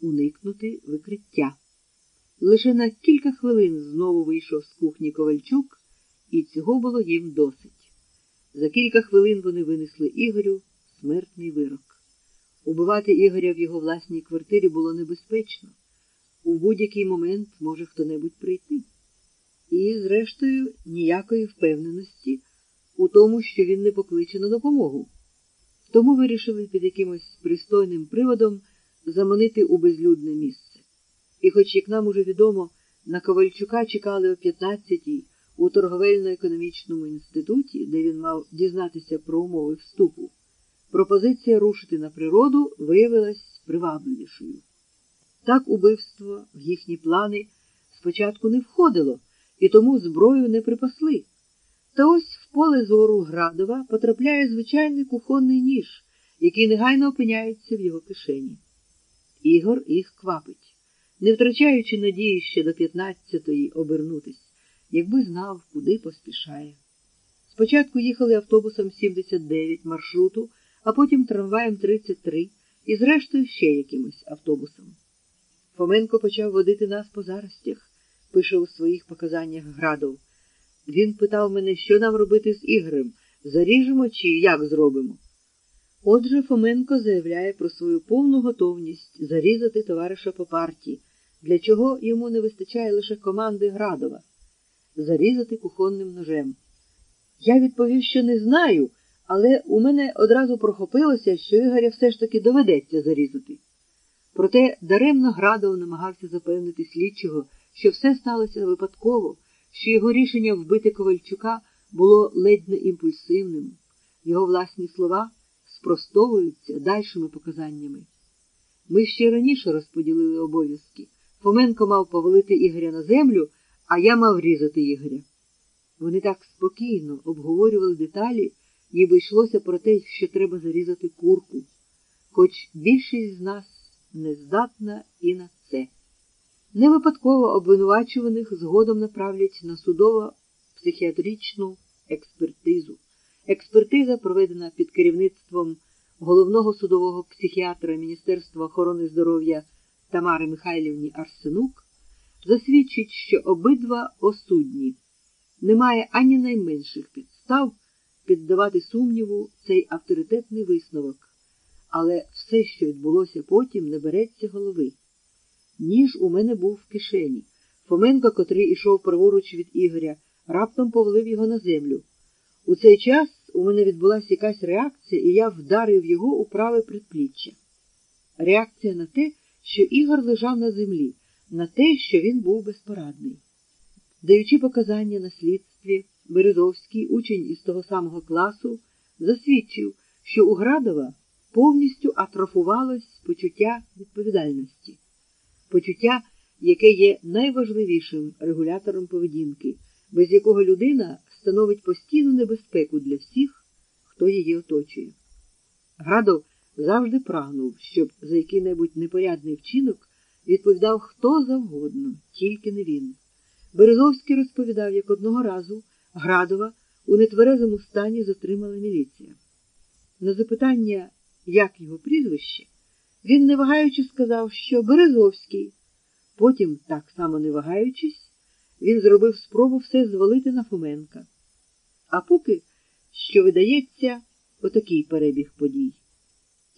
уникнути викриття. Лише на кілька хвилин знову вийшов з кухні Ковальчук, і цього було їм досить. За кілька хвилин вони винесли Ігорю смертний вирок. Убивати Ігоря в його власній квартирі було небезпечно. У будь-який момент може хто-небудь прийти. І, зрештою, ніякої впевненості у тому, що він не покличе на допомогу. Тому вирішили під якимось пристойним приводом заманити у безлюдне місце. І, хоч, як нам уже відомо, на Ковальчука чекали о 15-й у торговельно-економічному інституті, де він мав дізнатися про умови вступу, пропозиція рушити на природу виявилась привабливішою. Так убивство в їхні плани спочатку не входило, і тому зброю не припасли. Та ось в поле зору Градова потрапляє звичайний кухонний ніж, який негайно опиняється в його кишені. Ігор їх квапить, не втрачаючи надії ще до 15-ї обернутись, якби знав, куди поспішає. Спочатку їхали автобусом 79 маршруту, а потім трамваєм 33 і, зрештою, ще якимось автобусом. Фоменко почав водити нас по заростях, пише у своїх показаннях Градов. Він питав мене, що нам робити з Ігорем, заріжемо чи як зробимо. Отже, Фоменко заявляє про свою повну готовність зарізати товариша по партії, для чого йому не вистачає лише команди Градова зарізати кухонним ножем. Я відповів, що не знаю, але у мене одразу прохопилося, що Ігоря все ж таки доведеться зарізати. Проте даремно Градов намагався запевнити слідчого, що все сталося випадково, що його рішення вбити Ковальчука було ледь не імпульсивним, його власні слова спростовуються дальшими показаннями. Ми ще раніше розподілили обов'язки. Фоменко мав повалити Ігоря на землю, а я мав різати Ігоря. Вони так спокійно обговорювали деталі, ніби йшлося про те, що треба зарізати курку, хоч більшість з нас не здатна і на це. Не випадково обвинувачуваних згодом направлять на судово-психіатричну експертизу. Експертиза, проведена під керівництвом головного судового психіатра Міністерства охорони здоров'я Тамари Михайлівні Арсенук, засвідчить, що обидва осудні. Немає ані найменших підстав піддавати сумніву цей авторитетний висновок, але все, що відбулося потім, не береться голови. Ніж у мене був в кишені. Фоменко, котрий ішов праворуч від Ігоря, раптом повалив його на землю. У цей час у мене відбулася якась реакція, і я вдарив його у праве предпліччя. Реакція на те, що Ігор лежав на землі, на те, що він був безпорадний. Даючи показання на слідстві, Березовський, учень із того самого класу, засвідчив, що у Градова повністю атрофувалось почуття відповідальності, почуття, яке є найважливішим регулятором поведінки, без якого людина становить постійну небезпеку для всіх, хто її оточує. Градов завжди прагнув, щоб за який-небудь непорядний вчинок відповідав хто завгодно, тільки не він. Березовський розповідав, як одного разу Градова у нетверезому стані затримала міліція. На запитання, як його прізвище, він, не вагаючи, сказав, що Березовський. Потім, так само не вагаючись, він зробив спробу все звалити на Фоменка. А поки, що видається, отакий перебіг подій.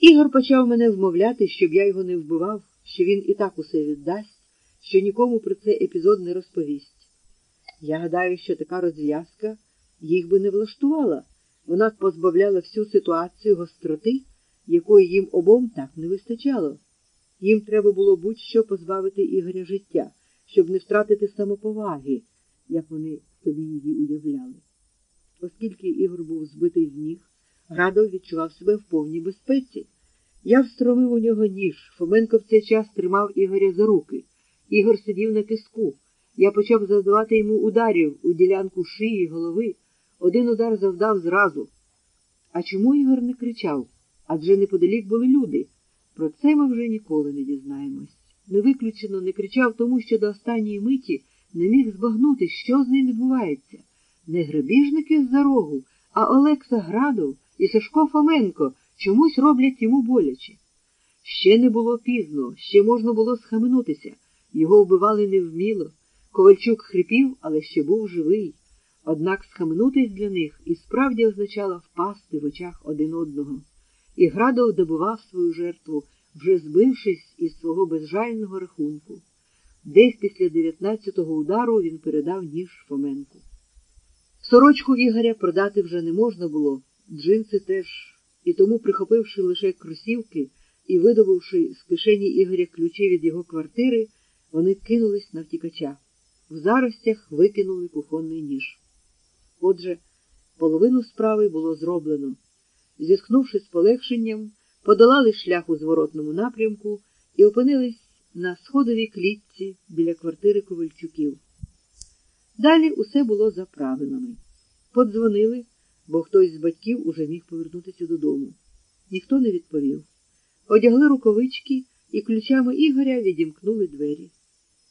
Ігор почав мене вмовляти, щоб я його не вбивав, що він і так усе віддасть, що нікому про цей епізод не розповість. Я гадаю, що така розв'язка їх би не влаштувала. Вона позбавляла всю ситуацію гостроти, якої їм обом так не вистачало. Їм треба було будь-що позбавити Ігоря життя, щоб не втратити самоповаги, як вони собі її уявляли. Оскільки Ігор був збитий з ніг, Радов відчував себе в повній безпеці. Я встромив у нього ніж. Фоменко в цей час тримав Ігоря за руки. Ігор сидів на піску. Я почав завдавати йому ударів у ділянку шиї, голови. Один удар завдав зразу. А чому Ігор не кричав? Адже неподалік були люди. Про це ми вже ніколи не дізнаємось. Невиключено не кричав тому, що до останньої миті не міг збагнути, що з ним відбувається. Не грабіжники з-за рогу, а Олекса Градов і Сашко Фоменко чомусь роблять йому боляче. Ще не було пізно, ще можна було схаменутися. Його вбивали невміло. Ковальчук хрипів, але ще був живий. Однак схаменутись для них і справді означало впасти в очах один одного. І Градов добував свою жертву, вже збившись із свого безжального рахунку. Десь після дев'ятнадцятого удару він передав ніж Фоменку. Сорочку Ігоря продати вже не можна було, джинси теж, і тому, прихопивши лише кросівки і видобувши з кишені Ігоря ключі від його квартири, вони кинулись на втікача. В заростях викинули кухонний ніж. Отже, половину справи було зроблено. Зіткнувшись з полегшенням, подолали шлях у зворотному напрямку і опинились на сходовій клітці біля квартири Ковальчуків. Далі усе було за правилами. Подзвонили, бо хтось з батьків уже міг повернутися додому. Ніхто не відповів. Одягли рукавички і ключами Ігоря відімкнули двері.